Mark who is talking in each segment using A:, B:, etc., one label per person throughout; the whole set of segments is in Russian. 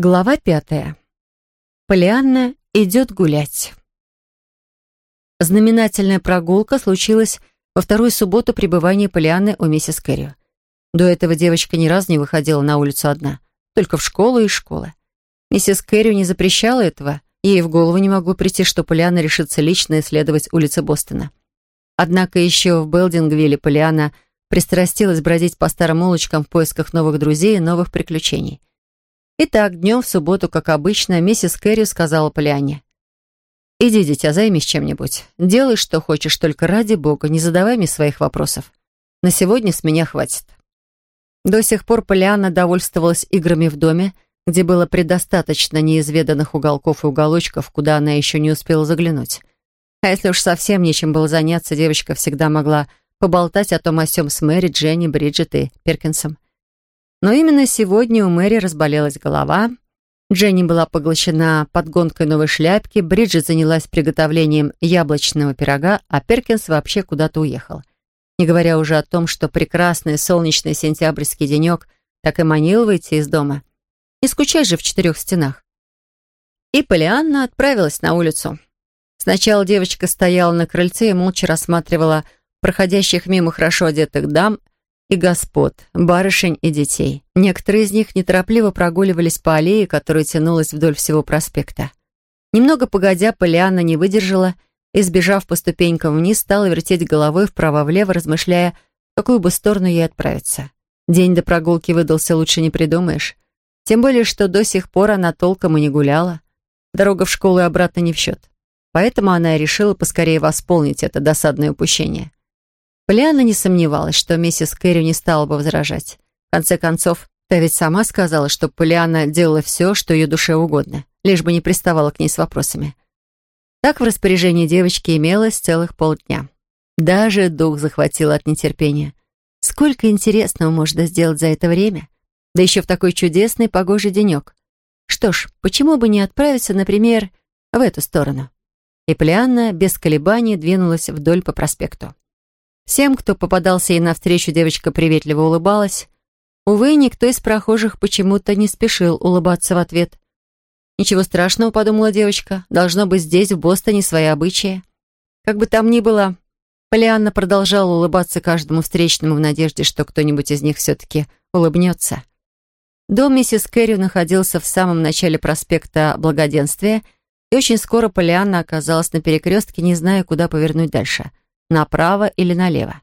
A: Глава пятая. Полианна идет гулять. Знаменательная прогулка случилась во вторую субботу пребывания Полианны у миссис Кэррио. До этого девочка ни разу не выходила на улицу одна, только в школу и школы. Миссис Кэррио не запрещала этого, ей в голову не могло прийти, что Полианна решится лично исследовать улицы Бостона. Однако еще в Белдингвилле Полианна пристрастилась бродить по старым улочкам в поисках новых друзей и новых приключений. Итак, днем в субботу, как обычно, миссис Кэрри сказала Полиане. «Иди, дитя, займись чем-нибудь. Делай, что хочешь, только ради бога, не задавай мне своих вопросов. На сегодня с меня хватит». До сих пор Полиана довольствовалась играми в доме, где было предостаточно неизведанных уголков и уголочков, куда она еще не успела заглянуть. А если уж совсем нечем было заняться, девочка всегда могла поболтать о том о сём с Мэри, Дженни, Бриджит и Перкинсом. Но именно сегодня у Мэри разболелась голова, Дженни была поглощена подгонкой новой шляпки, Бриджит занялась приготовлением яблочного пирога, а Перкинс вообще куда-то уехал. Не говоря уже о том, что прекрасный солнечный сентябрьский денек так и манил выйти из дома. Не скучай же в четырех стенах. И Полианна отправилась на улицу. Сначала девочка стояла на крыльце и молча рассматривала проходящих мимо хорошо одетых дам и господ, барышень и детей. Некоторые из них неторопливо прогуливались по аллее, которая тянулась вдоль всего проспекта. Немного погодя, Полианна не выдержала и, сбежав по ступенькам вниз, стала вертеть головой вправо-влево, размышляя, в какую бы сторону ей отправиться. День до прогулки выдался лучше не придумаешь. Тем более, что до сих пор она толком и не гуляла. Дорога в школу и обратно не в счет. Поэтому она и решила поскорее восполнить это досадное упущение. Полианна не сомневалась, что миссис Кэрри не стала бы возражать. В конце концов, та ведь сама сказала, что Полианна делала все, что ее душе угодно, лишь бы не приставала к ней с вопросами. Так в распоряжении девочки имелось целых полдня. Даже дух захватил от нетерпения. Сколько интересного можно сделать за это время? Да еще в такой чудесный погожий денек. Что ж, почему бы не отправиться, например, в эту сторону? И Полианна без колебаний двинулась вдоль по проспекту. Всем, кто попадался ей навстречу, девочка приветливо улыбалась. Увы, никто из прохожих почему-то не спешил улыбаться в ответ. «Ничего страшного», — подумала девочка, — «должно быть здесь, в Бостоне, свои обычаи». Как бы там ни было, Полианна продолжала улыбаться каждому встречному в надежде, что кто-нибудь из них все-таки улыбнется. Дом миссис Кэрри находился в самом начале проспекта Благоденствия, и очень скоро Полианна оказалась на перекрестке, не зная, куда повернуть дальше — направо или налево.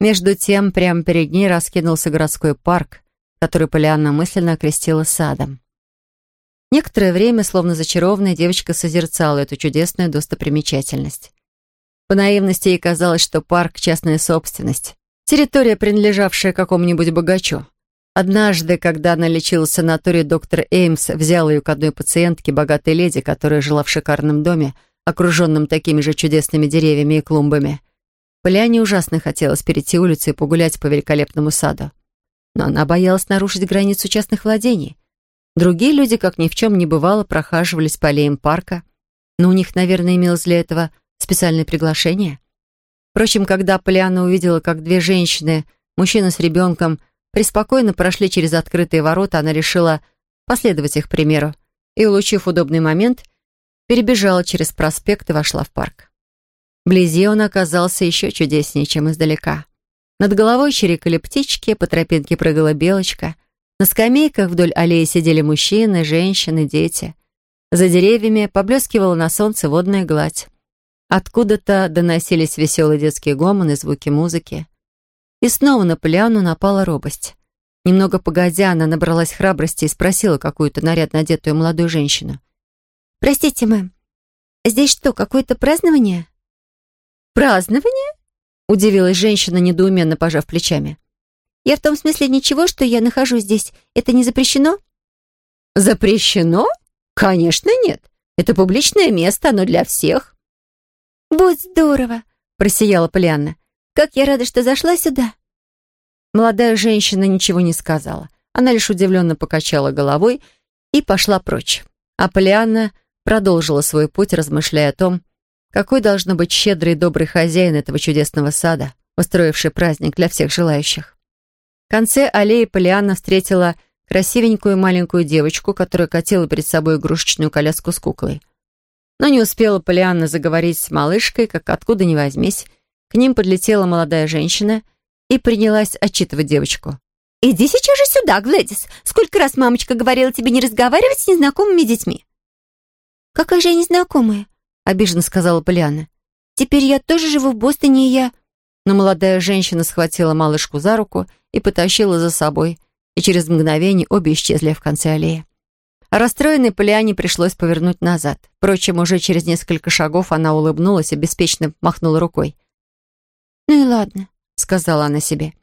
A: Между тем, прямо перед ней раскинулся городской парк, который Полианна мысленно окрестила садом. Некоторое время, словно зачарованная, девочка созерцала эту чудесную достопримечательность. По наивности ей казалось, что парк — частная собственность, территория, принадлежавшая какому-нибудь богачу. Однажды, когда она лечилась в санатории, доктор Эймс взял ее к одной пациентке, богатой леди, которая жила в шикарном доме, окруженном такими же чудесными деревьями и клумбами. Поляне ужасно хотелось перейти улицу и погулять по великолепному саду. Но она боялась нарушить границу частных владений. Другие люди, как ни в чем не бывало, прохаживались по аллеям парка, но у них, наверное, имелось для этого специальное приглашение. Впрочем, когда Полиана увидела, как две женщины, мужчина с ребенком, преспокойно прошли через открытые ворота, она решила последовать их примеру и, улучив удобный момент, перебежала через проспект и вошла в парк. Вблизи он оказался еще чудеснее, чем издалека. Над головой чирикали птички, по тропинке прыгала белочка. На скамейках вдоль аллеи сидели мужчины, женщины, дети. За деревьями поблескивала на солнце водная гладь. Откуда-то доносились веселые детские гомоны, звуки музыки. И снова на Полиану напала робость. Немного погодя, она набралась храбрости и спросила какую-то нарядно одетую молодую женщину — «Простите, мэм, здесь что, какое-то празднование?» «Празднование?» — удивилась женщина, недоуменно пожав плечами. «Я в том смысле ничего, что я нахожусь здесь. Это не запрещено?» «Запрещено? Конечно, нет. Это публичное место, оно для всех». «Вот здорово!» — просияла Полианна. «Как я рада, что зашла сюда!» Молодая женщина ничего не сказала. Она лишь удивленно покачала головой и пошла прочь. А Полианна продолжила свой путь, размышляя о том, какой должно быть щедрый и добрый хозяин этого чудесного сада, устроивший праздник для всех желающих. В конце аллеи Полианна встретила красивенькую маленькую девочку, которая катила перед собой игрушечную коляску с куклой. Но не успела Полианна заговорить с малышкой, как откуда ни возьмись, к ним подлетела молодая женщина и принялась отчитывать девочку.
B: «Иди сейчас же сюда, Глэдис! Сколько раз мамочка говорила тебе не разговаривать с незнакомыми детьми?» «Какая же я незнакомая?» — обиженно сказала Полианна. «Теперь я тоже живу в Бостоне, и я...» Но молодая женщина схватила малышку за руку и потащила за собой, и через мгновение обе исчезли в конце аллеи. А расстроенной Полиане пришлось повернуть назад. Впрочем, уже через несколько шагов она улыбнулась и беспечно махнула рукой. «Ну и ладно», — сказала она себе.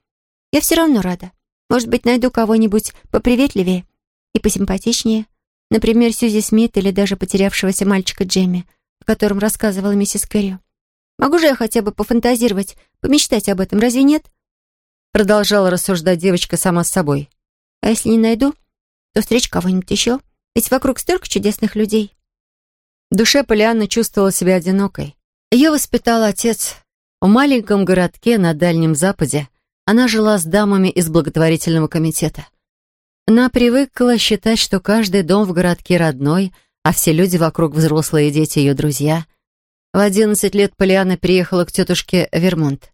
B: «Я все равно рада. Может быть, найду кого-нибудь поприветливее и посимпатичнее. Например, Сьюзи Смит или даже потерявшегося мальчика Джемми, о котором рассказывала миссис Кэррио. Могу же я хотя бы пофантазировать, помечтать об этом, разве нет?» Продолжала рассуждать девочка сама с собой. «А если не найду, то встречу кого-нибудь еще. Ведь вокруг столько чудесных людей».
A: В душе Полианна чувствовала себя одинокой. Ее воспитал отец. В маленьком городке на Дальнем Западе она жила с дамами из благотворительного комитета. Она привыкла считать, что каждый дом в городке родной, а все люди вокруг взрослые дети ее друзья. В одиннадцать лет Полиана переехала к тетушке Вермонт.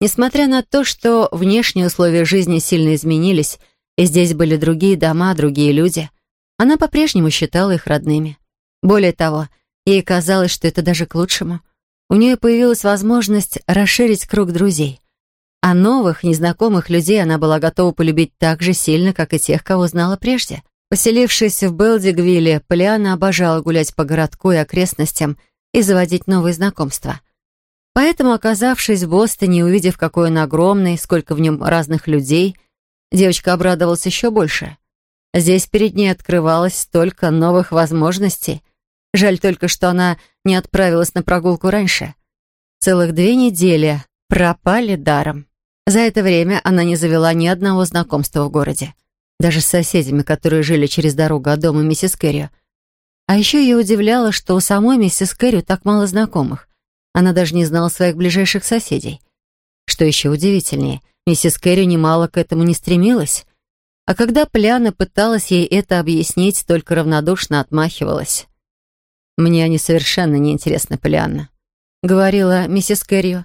A: Несмотря на то, что внешние условия жизни сильно изменились, и здесь были другие дома, другие люди, она по-прежнему считала их родными. Более того, ей казалось, что это даже к лучшему. У нее появилась возможность расширить круг друзей. А новых, незнакомых людей она была готова полюбить так же сильно, как и тех, кого знала прежде. Поселившись в Белдигвилле, Полиана обожала гулять по городку и окрестностям и заводить новые знакомства. Поэтому, оказавшись в Бостоне и увидев, какой он огромный, сколько в нем разных людей, девочка обрадовалась еще больше. Здесь перед ней открывалось столько новых возможностей. Жаль только, что она не отправилась на прогулку раньше. Целых две недели пропали даром. За это время она не завела ни одного знакомства в городе. Даже с соседями, которые жили через дорогу от дома миссис Кэрри. А еще ее удивляло, что у самой миссис Кэрри так мало знакомых. Она даже не знала своих ближайших соседей. Что еще удивительнее, миссис Кэрри немало к этому не стремилась. А когда Пляна пыталась ей это объяснить, только равнодушно отмахивалась. «Мне они совершенно не интересны, Полианна», — говорила миссис Кэррио.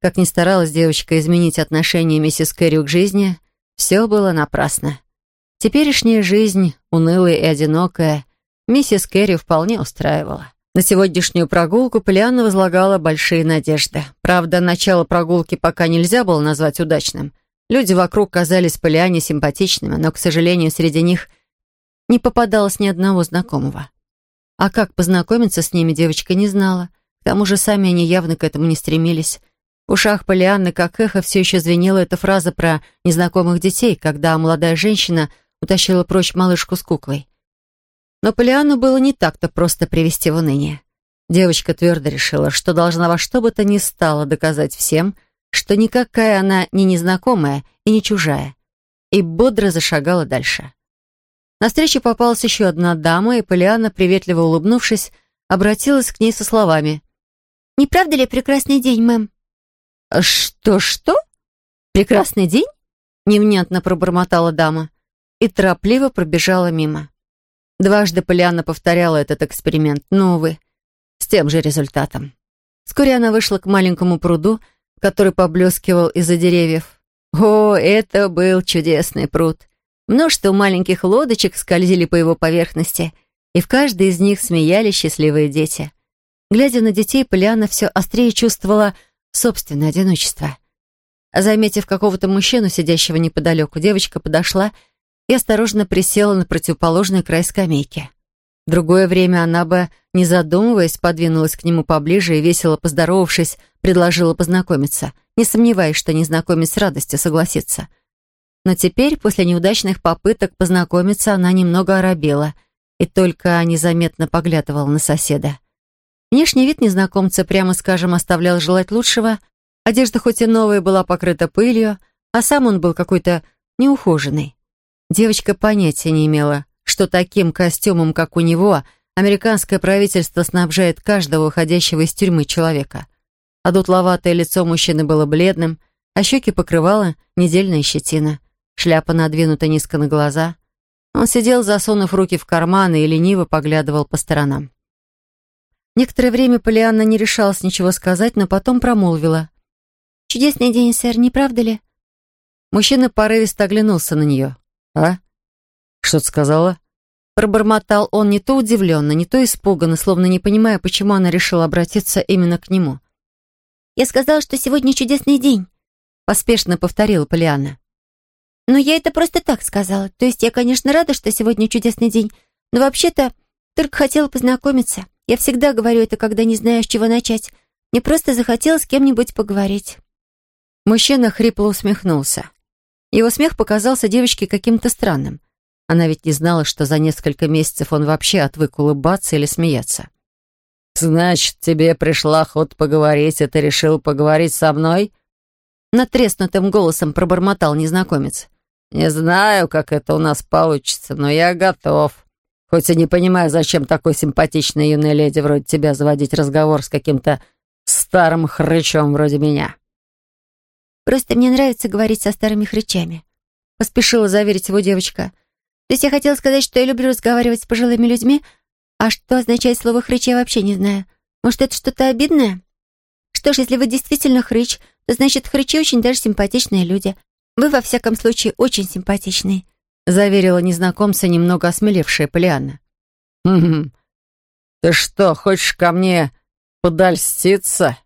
A: Как ни старалась девочка изменить отношение миссис Кэррио к жизни, все было напрасно. Теперешняя жизнь, унылая и одинокая, миссис Кэрри вполне устраивала. На сегодняшнюю прогулку Полианна возлагала большие надежды. Правда, начало прогулки пока нельзя было назвать удачным. Люди вокруг казались Полиане симпатичными, но, к сожалению, среди них не попадалось ни одного знакомого. А как познакомиться с ними девочка не знала. К тому же сами они явно к этому не стремились. В ушах Полианны, как эхо, все еще звенела эта фраза про незнакомых детей, когда молодая женщина утащила прочь малышку с куклой. Но Полианну было не так-то просто привести в уныние. Девочка твердо решила, что должна во что бы то ни стало доказать всем, что никакая она не незнакомая и не чужая, и бодро зашагала дальше. На встречу попалась еще одна дама, и Полианна, приветливо улыбнувшись, обратилась к ней со словами. «Не правда ли прекрасный день, мэм?» «Что-что? Прекрасный день?» Невнятно пробормотала дама и торопливо пробежала мимо. Дважды Полианна повторяла этот эксперимент, но, увы, с тем же результатом. Вскоре она вышла к маленькому пруду, который поблескивал из-за деревьев. О, это был чудесный пруд. Множество маленьких лодочек скользили по его поверхности, и в каждой из них смеялись счастливые дети. Глядя на детей, Полианна все острее чувствовала собственное одиночество. Заметив какого-то мужчину, сидящего неподалеку, девочка подошла и осторожно присела на противоположный край скамейки. В другое время она бы, не задумываясь, подвинулась к нему поближе и, весело поздоровавшись, предложила познакомиться, не сомневаясь, что незнакомец с радостью согласится. Но теперь, после неудачных попыток познакомиться, она немного оробела и только незаметно поглядывала на соседа. Внешний вид незнакомца, прямо скажем, оставлял желать лучшего. Одежда хоть и новая была покрыта пылью, а сам он был какой-то неухоженный. Девочка понятия не имела, что таким костюмом, как у него, американское правительство снабжает каждого уходящего из тюрьмы человека. А дутловатое лицо мужчины было бледным, а щеки покрывала недельная щетина, шляпа надвинута низко на глаза. Он сидел, засунув руки в карманы и лениво поглядывал по сторонам. Некоторое время Полианна не решалась ничего сказать, но потом промолвила.
B: «Чудесный день, сэр, не правда ли?»
A: Мужчина порывисто оглянулся на нее. «А? Что ты сказала?» Пробормотал он не то удивленно, не то испуганно, словно не понимая, почему она решила обратиться именно к нему.
B: «Я сказала, что сегодня чудесный день», — поспешно повторила Полианна. «Но я это просто так сказала. То есть я, конечно, рада, что сегодня чудесный день, но вообще-то только хотела познакомиться. Я всегда говорю это, когда не знаю, с чего начать. Мне просто захотелось с кем-нибудь поговорить».
A: Мужчина хрипло усмехнулся. Его смех показался девочке каким-то странным. Она ведь не знала, что за несколько месяцев он вообще отвык улыбаться или смеяться. «Значит, тебе пришла охота поговорить, и ты решил поговорить со мной?» Натреснутым голосом пробормотал незнакомец. «Не знаю, как это у нас получится, но я готов. Хоть и не понимаю, зачем такой симпатичной юной леди вроде тебя заводить разговор с каким-то старым хрычом вроде меня».
B: «Просто мне нравится говорить со старыми хрычами», — поспешила заверить его девочка. «То есть я хотела сказать, что я люблю разговаривать с пожилыми людьми, а что означает слово «хрыч» я вообще не знаю. Может, это что-то обидное? Что ж, если вы действительно хрыч, то значит, хрычи очень даже симпатичные люди. Вы, во всяком случае, очень симпатичный», — заверила незнакомца немного осмелевшая Полианна.
A: «Хм, ты что, хочешь ко мне подольститься?»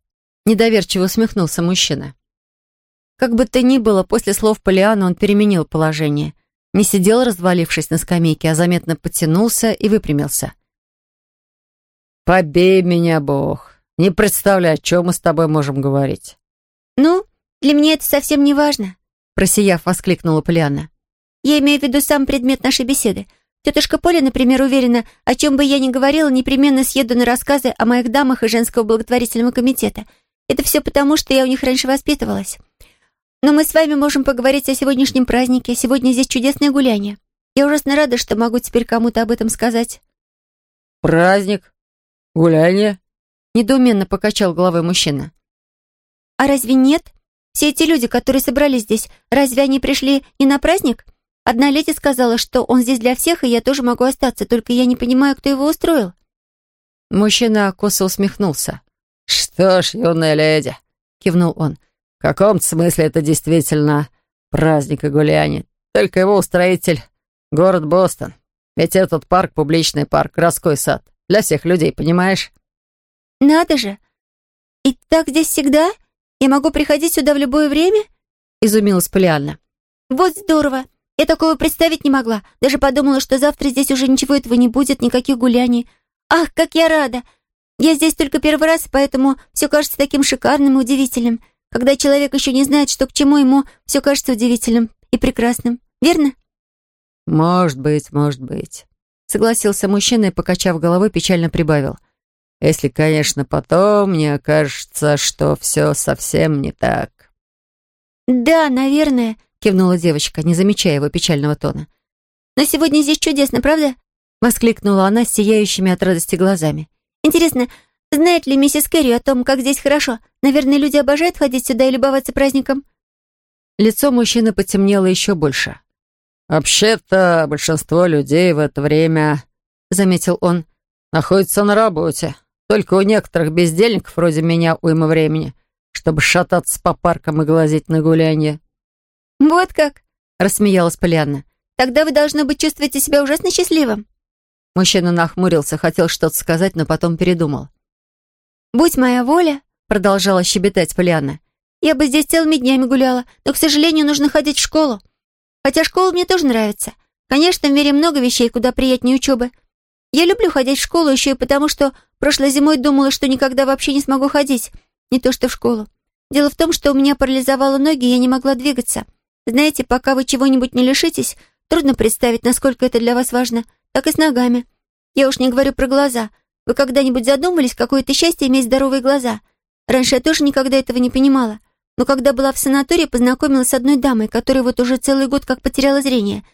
A: Недоверчиво усмехнулся мужчина. Как бы то ни было, после слов Полианы он переменил положение. Не сидел, развалившись на скамейке, а заметно потянулся и выпрямился. «Побей меня, Бог! Не представляю, о чем мы с тобой можем говорить».
B: «Ну, для меня это совсем не важно», —
A: просияв, воскликнула Полиана.
B: «Я имею в виду сам предмет нашей беседы. Тетушка Поля, например, уверена, о чем бы я ни говорила, непременно съеду на рассказы о моих дамах и женского благотворительного комитета. Это все потому, что я у них раньше воспитывалась. Но мы с вами можем поговорить о сегодняшнем празднике. Сегодня здесь чудесное гуляние. Я ужасно рада, что могу теперь кому-то об этом сказать».
A: «Праздник? Гуляние?» Недоуменно покачал головой мужчина.
B: «А разве нет? Все эти люди, которые собрались здесь, разве они пришли не на праздник? Одна леди сказала, что он здесь для всех, и я тоже могу остаться, только я не понимаю, кто его устроил».
A: Мужчина косо усмехнулся. «Что ж, юная леди», — кивнул он, — в каком-то смысле это действительно праздник и гуляние. Только его устроитель — город Бостон. Ведь этот парк — публичный парк, городской сад. Для всех людей, понимаешь?
B: Надо же! И так здесь всегда? Я могу приходить сюда в любое время?
A: Изумилась Полианна.
B: Вот здорово! Я такого представить не могла. Даже подумала, что завтра здесь уже ничего этого не будет, никаких гуляний. Ах, как я рада! Я здесь только первый раз, поэтому все кажется таким шикарным и удивительным. Когда человек еще не знает, что к чему, ему все кажется удивительным и прекрасным. Верно?
A: «Может быть, может быть», — согласился мужчина и, покачав головой, печально прибавил. «Если, конечно, потом мне окажется, что все совсем не так».
B: «Да, наверное», — кивнула девочка, не замечая его печального тона. «Но сегодня здесь чудесно, правда?» — воскликнула она с сияющими от радости глазами. «Интересно, Знает ли миссис Кэрри о том, как здесь хорошо? Наверное, люди обожают ходить сюда и любоваться праздником».
A: Лицо мужчины потемнело еще больше. «Вообще-то большинство людей в это время, — заметил он, — находится на работе. Только у некоторых бездельников вроде меня уйма времени, чтобы шататься по паркам и глазеть на гулянье».
B: «Вот как!» — рассмеялась Полианна. «Тогда вы, должно быть, чувствуете себя ужасно счастливым».
A: Мужчина нахмурился, хотел что-то сказать, но потом передумал.
B: «Будь моя воля», — продолжала щебетать Полианна, «я бы здесь целыми днями гуляла, но, к сожалению, нужно ходить в школу. Хотя школа мне тоже нравится. Конечно, в мире много вещей, куда приятнее учебы. Я люблю ходить в школу еще и потому, что прошлой зимой думала, что никогда вообще не смогу ходить, не то что в школу. Дело в том, что у меня парализовало ноги, и я не могла двигаться. Знаете, пока вы чего-нибудь не лишитесь, трудно представить, насколько это для вас важно, так и с ногами. Я уж не говорю про глаза — вы когда-нибудь задумывались, какое это счастье иметь здоровые глаза? Раньше я тоже никогда этого не понимала. Но когда была в санатории, познакомилась с одной дамой, которая вот уже целый год как потеряла зрение.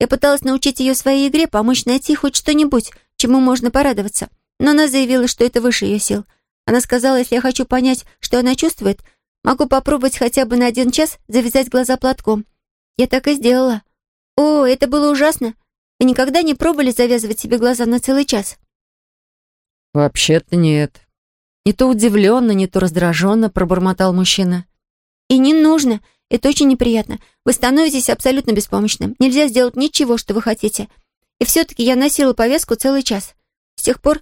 B: Я пыталась научить ее своей игре, помочь найти хоть что-нибудь, чему можно порадоваться. Но она заявила, что это выше ее сил. Она сказала, если я хочу понять, что она чувствует, могу попробовать хотя бы на один час завязать глаза платком. Я так и сделала. О, это было ужасно. Вы никогда не пробовали завязывать себе глаза на целый час?»
A: «Вообще-то нет». Не то удивленно, не то раздраженно пробормотал мужчина.
B: «И не нужно. Это очень неприятно. Вы становитесь абсолютно беспомощным. Нельзя сделать ничего, что вы хотите. И все-таки я носила повязку целый час. С тех пор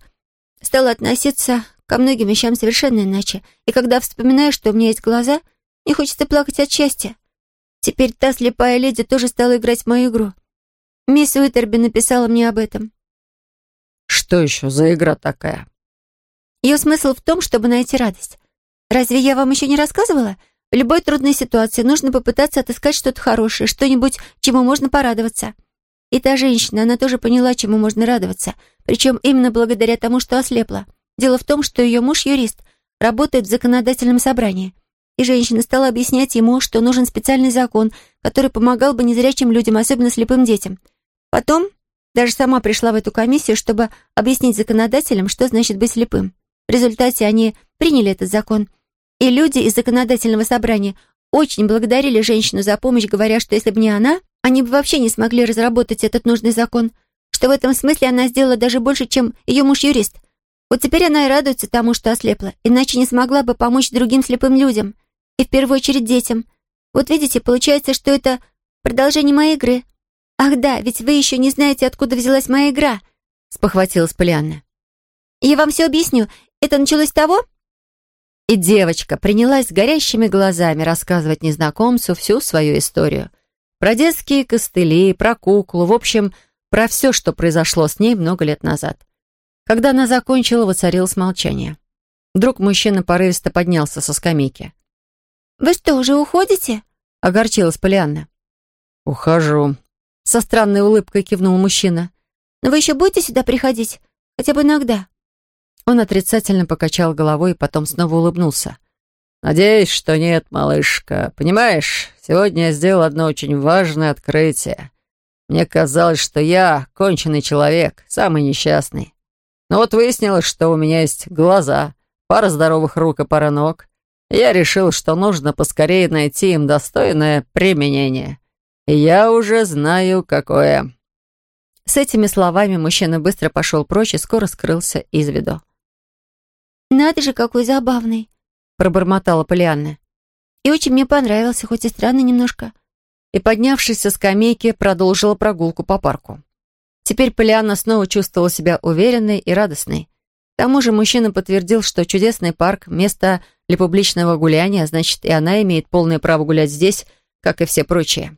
B: стала относиться ко многим вещам совершенно иначе. И когда вспоминаю, что у меня есть глаза, мне хочется плакать от счастья. Теперь та слепая леди тоже стала играть в мою игру. Мисс Уитерби написала мне об этом.
A: «Что еще за игра такая?»
B: Ее смысл в том, чтобы найти радость. Разве я вам еще не рассказывала? В любой трудной ситуации нужно попытаться отыскать что-то хорошее, что-нибудь, чему можно порадоваться. И та женщина, она тоже поняла, чему можно радоваться, причем именно благодаря тому, что ослепла. Дело в том, что ее муж юрист, работает в законодательном собрании. И женщина стала объяснять ему, что нужен специальный закон, который помогал бы незрячим людям, особенно слепым детям. Потом даже сама пришла в эту комиссию, чтобы объяснить законодателям, что значит быть слепым. В результате они приняли этот закон. И люди из законодательного собрания очень благодарили женщину за помощь, говоря, что если бы не она, они бы вообще не смогли разработать этот нужный закон, что в этом смысле она сделала даже больше, чем ее муж-юрист. Вот теперь она и радуется тому, что ослепла, иначе не смогла бы помочь другим слепым людям, и в первую очередь детям. Вот видите, получается, что это продолжение моей игры. Ах да, ведь вы еще не знаете, откуда взялась моя игра, спохватилась Полианна. Я вам все объясню. Это началось с того?»
A: И девочка принялась горящими глазами рассказывать незнакомцу всю свою историю. Про детские костыли, про куклу, в общем, про все, что произошло с ней много лет назад. Когда она закончила, воцарилось молчание. Вдруг мужчина порывисто поднялся со скамейки.
B: «Вы что, уже уходите?»
A: — огорчилась Полианна. «Ухожу», — со странной улыбкой кивнул мужчина.
B: «Но вы еще будете сюда приходить? Хотя бы иногда?»
A: Он отрицательно покачал головой и потом снова улыбнулся. «Надеюсь, что нет, малышка. Понимаешь, сегодня я сделал одно очень важное открытие. Мне казалось, что я конченый человек, самый несчастный. Но вот выяснилось, что у меня есть глаза, пара здоровых рук и пара ног. И я решил, что нужно поскорее найти им достойное применение. И я уже знаю, какое». С этими словами мужчина быстро пошел прочь и скоро скрылся из виду.
B: «Надо же, какой забавный!» — пробормотала Полианна. «И очень мне понравился, хоть и странно немножко».
A: И, поднявшись со скамейки, продолжила прогулку по парку. Теперь Полианна снова чувствовала себя уверенной и радостной. К тому же мужчина подтвердил, что чудесный парк — место для публичного гуляния, значит, и она имеет полное право гулять здесь, как и все прочие.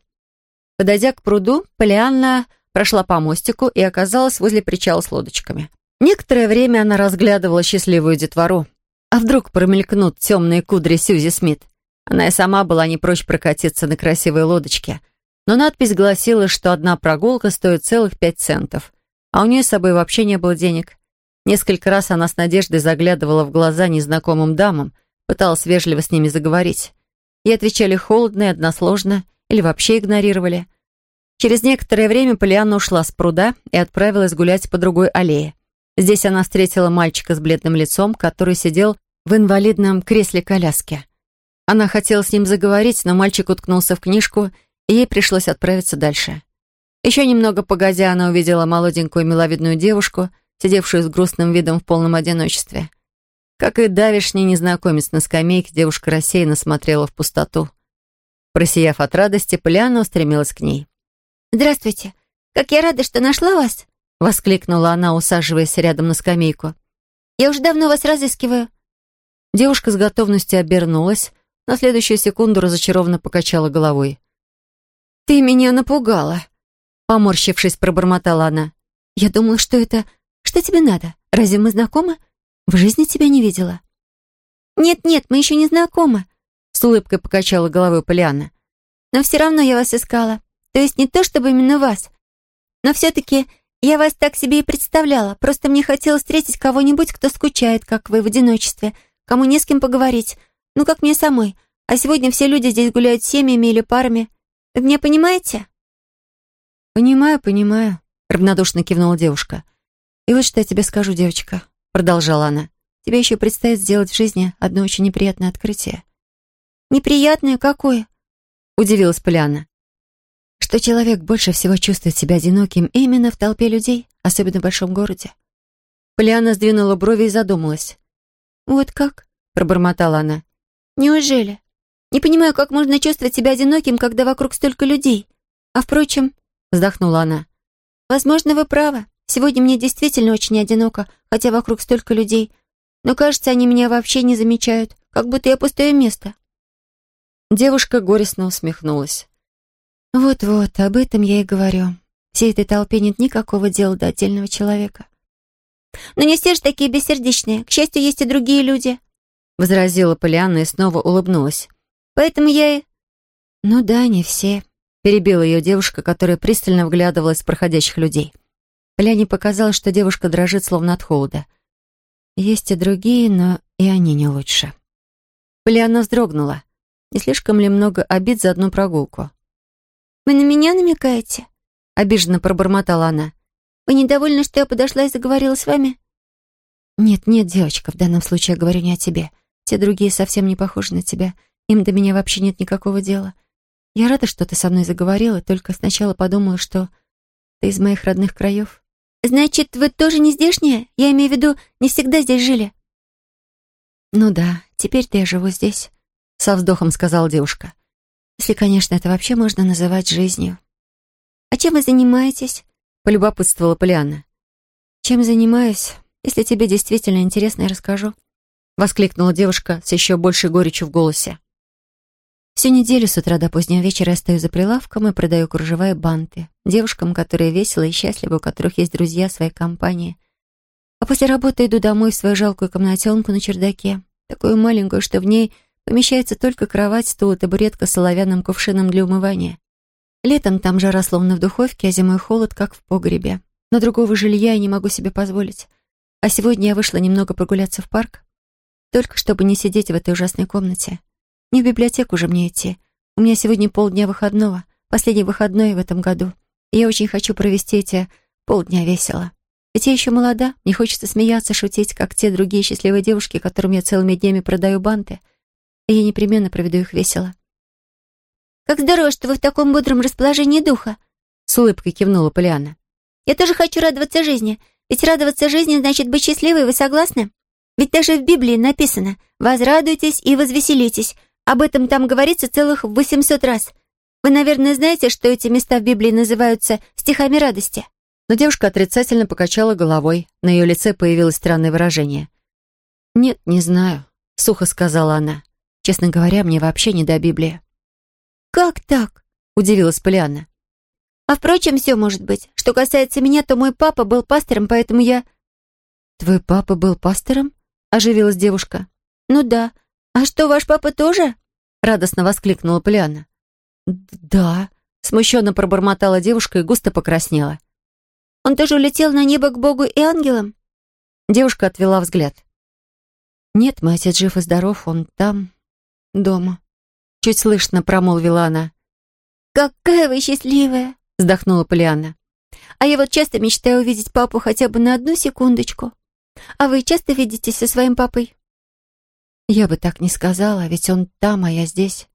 A: Подойдя к пруду, Полианна прошла по мостику и оказалась возле причала с лодочками. Некоторое время она разглядывала счастливую детвору. А вдруг промелькнут темные кудри Сьюзи Смит? Она и сама была не прочь прокатиться на красивой лодочке. Но надпись гласила, что одна прогулка стоит целых пять центов. А у нее с собой вообще не было денег. Несколько раз она с надеждой заглядывала в глаза незнакомым дамам, пыталась вежливо с ними заговорить. Ей отвечали холодно и односложно, или вообще игнорировали. Через некоторое время Полианна ушла с пруда и отправилась гулять по другой аллее. Здесь она встретила мальчика с бледным лицом, который сидел в инвалидном кресле коляски. Она хотела с ним заговорить, но мальчик уткнулся в книжку, и ей пришлось отправиться дальше. Еще немного погодя, она увидела молоденькую миловидную девушку, сидевшую с грустным видом в полном одиночестве. Как и давишний незнакомец на скамейке, девушка рассеянно смотрела в пустоту. Просияв от радости, Полиана устремилась к ней.
B: «Здравствуйте. Как я рада, что нашла вас!»
A: Воскликнула она, усаживаясь рядом на скамейку.
B: «Я уже давно вас разыскиваю».
A: Девушка с готовностью обернулась, на следующую секунду разочарованно покачала головой. «Ты меня напугала», — поморщившись, пробормотала она.
B: «Я думала, что это... Что тебе надо? Разве мы знакомы? В жизни тебя не видела». «Нет-нет, мы еще не знакомы», — с улыбкой покачала головой Полиана. «Но все равно я вас искала. То есть не то, чтобы именно вас. Но все-таки я вас так себе и представляла. Просто мне хотелось встретить кого-нибудь, кто скучает, как вы, в одиночестве, кому не с кем поговорить. Ну, как мне самой. А сегодня все люди здесь гуляют семьями или парами. Вы меня понимаете?»
A: «Понимаю, понимаю», — равнодушно кивнула девушка. «И вот что я тебе скажу, девочка», — продолжала она. «Тебе еще предстоит сделать в жизни одно очень неприятное открытие».
B: «Неприятное какое?»
A: — удивилась Поляна. что человек больше всего чувствует себя одиноким именно в толпе людей, особенно в большом городе. Полиана сдвинула брови и задумалась.
B: «Вот как?» — пробормотала она. «Неужели? Не понимаю, как можно чувствовать себя одиноким, когда вокруг столько людей. А впрочем...» — вздохнула она. «Возможно, вы правы. Сегодня мне действительно очень одиноко, хотя вокруг столько людей. Но, кажется, они меня вообще не замечают, как будто я пустое место».
A: Девушка горестно усмехнулась.
B: «Вот-вот, об этом я и говорю. Всей этой толпе нет никакого дела до отдельного человека. «Но не все же такие бессердечные. К счастью, есть и другие люди», —
A: возразила Полианна и снова улыбнулась.
B: «Поэтому я и...»
A: «Ну да, не все», — перебила ее девушка, которая пристально вглядывалась в проходящих людей. Поляне показалось, что девушка дрожит, словно от холода. «Есть и другие, но и они не лучше». Полианна вздрогнула. Не слишком ли много обид за одну прогулку?
B: «Вы на меня намекаете?»
A: — обиженно пробормотала она.
B: Вы недовольны, что я подошла и заговорила с вами?»
A: «Нет, нет, девочка, в данном случае я говорю не о тебе. Те другие совсем не похожи на тебя. Им до меня вообще нет никакого дела. Я рада, что ты со мной заговорила, только сначала подумала, что ты из моих родных краев».
B: «Значит, вы тоже не здешняя? Я имею в виду, не всегда здесь жили?»
A: «Ну да, теперь-то я живу здесь», — со вздохом сказала девушка. «Если, конечно, это вообще можно называть жизнью».
B: «А чем вы занимаетесь?»
A: — полюбопытствовала Полианна. «Чем занимаюсь? Если тебе действительно интересно, я расскажу», — воскликнула девушка с еще большей горечью в голосе. Всю неделю с утра до позднего вечера я стою за прилавком и продаю кружева и банты. Девушкам, которые веселы и счастливы, у которых есть друзья своей компании. А после работы иду домой в свою жалкую комнатенку на чердаке, такую маленькую, что в ней помещается только кровать, стул и табуретка с оловянным кувшином для умывания. Летом там жара словно в духовке, а зимой холод, как в погребе. Но другого жилья я не могу себе позволить. А сегодня я вышла немного прогуляться в парк, только чтобы не сидеть в этой ужасной комнате. Не в библиотеку же мне идти. У меня сегодня полдня выходного, последний выходной в этом году. И я очень хочу провести эти полдня весело. Ведь я еще молода, мне хочется смеяться, шутить, как те другие счастливые девушки, которым я целыми днями продаю банты. И я непременно проведу их весело.
B: «Как здорово, что вы в таком бодром расположении духа!»
A: С улыбкой кивнула Полиана.
B: «Я тоже хочу радоваться жизни. Ведь радоваться жизни значит быть счастливой, вы согласны? Ведь даже в Библии написано «возрадуйтесь и возвеселитесь». Об этом там говорится целых 800 раз. Вы, наверное, знаете, что эти места в Библии называются стихами радости?»
A: Но девушка отрицательно покачала головой. На ее лице появилось странное выражение. «Нет, не знаю», — сухо сказала она. «Честно говоря, мне вообще не до Библии».
B: «Как так?» — удивилась Полианна. «А впрочем, все может быть. Что касается меня, то мой папа был пастором, поэтому я...»
A: «Твой папа был пастором?» — оживилась девушка.
B: «Ну да. А что, ваш папа тоже?»
A: — радостно воскликнула Полианна. «Да», — смущенно пробормотала девушка и густо покраснела.
B: «Он тоже улетел на небо к Богу и ангелам?»
A: Девушка отвела взгляд. «Нет, мой отец жив и здоров, он там, дома». Чуть слышно промолвила она.
B: «Какая вы счастливая!»
A: вздохнула Полианна.
B: «А я вот часто мечтаю увидеть папу хотя бы на одну секундочку. А вы часто видитесь со своим папой?»
A: «Я бы так не сказала, ведь он там, а я здесь».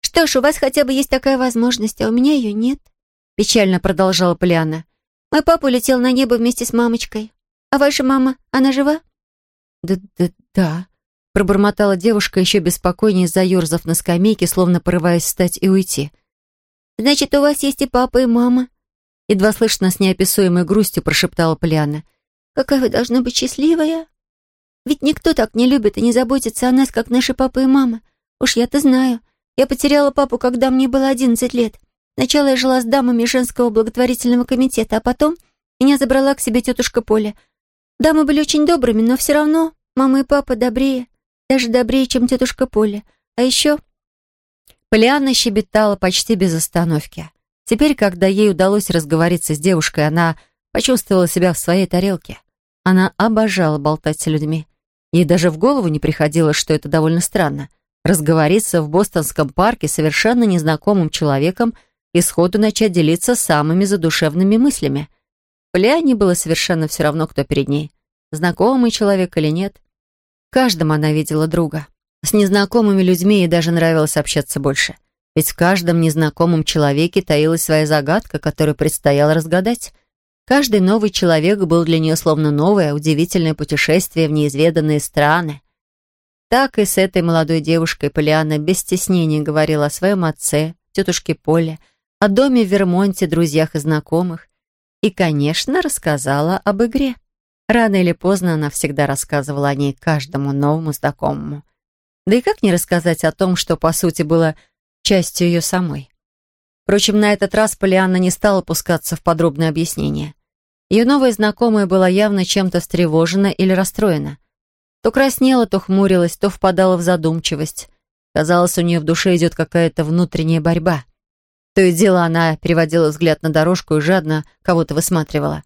B: «Что ж, у вас хотя бы есть такая возможность, а у меня ее нет», печально продолжала Полианна. «Мой папа улетел на небо вместе с мамочкой. А ваша мама, она жива?»
A: «Да-да-да», Пробормотала девушка, еще беспокойнее заерзав на скамейке, словно порываясь встать и уйти.
B: «Значит, у вас есть и папа, и мама?»
A: Едва слышно с неописуемой грустью прошептала Полиана.
B: «Какая вы должна быть счастливая! Ведь никто так не любит и не заботится о нас, как наши папа и мама. Уж я-то знаю. Я потеряла папу, когда мне было одиннадцать лет. Сначала я жила с дамами женского благотворительного комитета, а потом меня забрала к себе тетушка Поля. Дамы были очень добрыми, но все равно мама и папа добрее даже добрее, чем тетушка Поля. А еще...»
A: Полианна щебетала почти без остановки. Теперь, когда ей удалось разговориться с девушкой, она почувствовала себя в своей тарелке. Она обожала болтать с людьми. Ей даже в голову не приходило, что это довольно странно. Разговориться в бостонском парке совершенно незнакомым человеком и сходу начать делиться самыми задушевными мыслями. Полиане было совершенно все равно, кто перед ней. Знакомый человек или нет каждом она видела друга. С незнакомыми людьми ей даже нравилось общаться больше. Ведь в каждом незнакомом человеке таилась своя загадка, которую предстояло разгадать. Каждый новый человек был для нее словно новое, удивительное путешествие в неизведанные страны. Так и с этой молодой девушкой Полиана без стеснения говорила о своем отце, тетушке Поле, о доме в Вермонте, друзьях и знакомых. И, конечно, рассказала об игре. Рано или поздно она всегда рассказывала о ней каждому новому знакомому. Да и как не рассказать о том, что, по сути, было частью ее самой. Впрочем, на этот раз Полианна не стала пускаться в подробное объяснение. Ее новая знакомая была явно чем-то встревожена или расстроена. То краснела, то хмурилась, то впадала в задумчивость. Казалось, у нее в душе идет какая-то внутренняя борьба. То и дело она переводила взгляд на дорожку и жадно кого-то высматривала.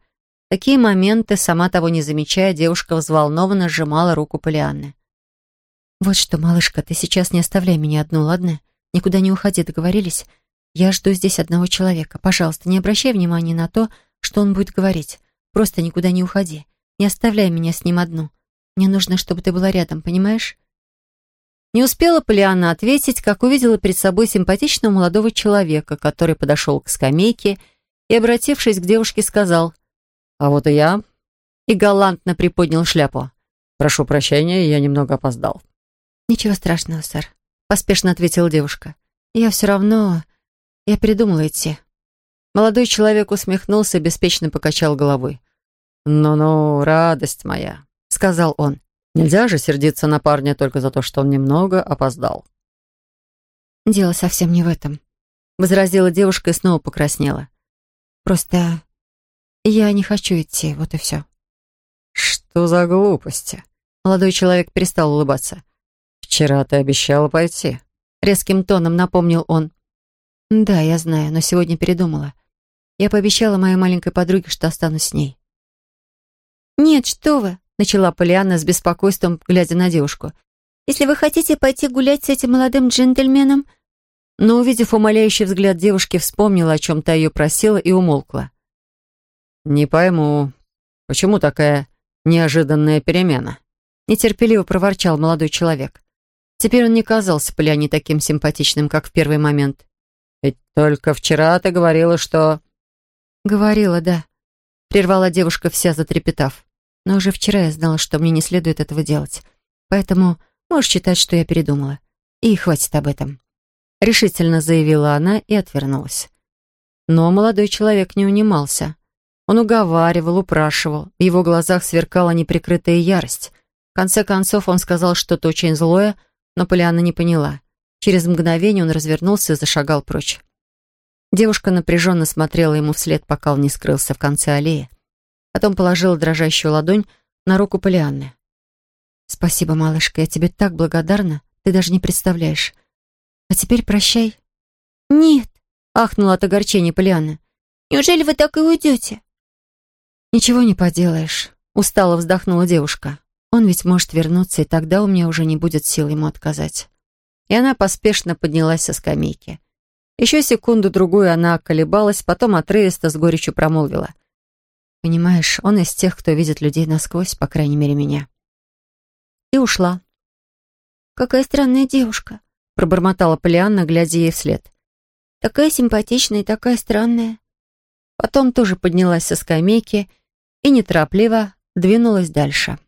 A: Такие моменты, сама того не замечая, девушка взволнованно сжимала руку Полианны. «Вот что, малышка, ты сейчас не оставляй меня одну, ладно? Никуда не уходи, договорились? Я жду здесь одного человека. Пожалуйста, не обращай внимания на то, что он будет говорить. Просто никуда не уходи. Не оставляй меня с ним одну. Мне нужно, чтобы ты была рядом, понимаешь?» Не успела Полианна ответить, как увидела перед собой симпатичного молодого человека, который подошел к скамейке и, обратившись к девушке, сказал «А вот и я», и галантно приподнял шляпу. «Прошу прощения, я немного опоздал».
B: «Ничего страшного, сэр», поспешно ответила девушка. «Я все равно... Я передумала идти».
A: Молодой человек усмехнулся и беспечно покачал головой. «Ну-ну, радость моя», — сказал он. «Нельзя же сердиться на парня только за то, что он немного опоздал».
B: «Дело совсем не в этом», — возразила девушка и снова покраснела. «Просто я не хочу идти, вот и все».
A: «Что за глупости?» Молодой человек перестал улыбаться. «Вчера ты обещала пойти», — резким тоном напомнил он.
B: «Да, я знаю, но сегодня передумала. Я пообещала моей маленькой подруге, что останусь с ней». «Нет, что вы», — начала Полианна с беспокойством, глядя на девушку. «Если вы хотите пойти гулять с этим молодым джентльменом...»
A: Но, увидев умоляющий взгляд девушки, вспомнила, о чем та ее просила, и умолкла. «Не пойму, почему такая неожиданная перемена?» Нетерпеливо проворчал молодой человек. Теперь он не казался Поляне таким симпатичным, как в первый момент. «Ведь только вчера ты говорила, что...»
B: «Говорила, да», — прервала девушка, вся затрепетав. «Но уже вчера я знала, что мне не следует этого делать. Поэтому можешь считать, что я передумала. И хватит об этом».
A: Решительно заявила она и отвернулась. Но молодой человек не унимался. Он уговаривал, упрашивал. В его глазах сверкала неприкрытая ярость. В конце концов он сказал что-то очень злое, но Полианна не поняла. Через мгновение он развернулся и зашагал прочь. Девушка напряженно смотрела ему вслед, пока он не скрылся в конце аллеи. Потом положила дрожащую ладонь на руку Полианны. «Спасибо, малышка, я тебе так благодарна, ты даже не представляешь. А теперь прощай».
B: «Нет», — ахнула от огорчения Полианна. «Неужели вы так и уйдете?»
A: «Ничего не поделаешь», — устало вздохнула девушка. Он ведь может вернуться, и тогда у меня уже не будет сил ему отказать. И она поспешно поднялась со скамейки. Еще секунду-другую она колебалась, потом отрывисто с горечью промолвила. «Понимаешь, он из тех, кто видит людей насквозь, по крайней мере, меня». И ушла.
B: «Какая странная девушка», —
A: пробормотала Полианна, глядя ей вслед.
B: «Такая симпатичная и такая странная».
A: Потом тоже поднялась со скамейки и неторопливо двинулась дальше.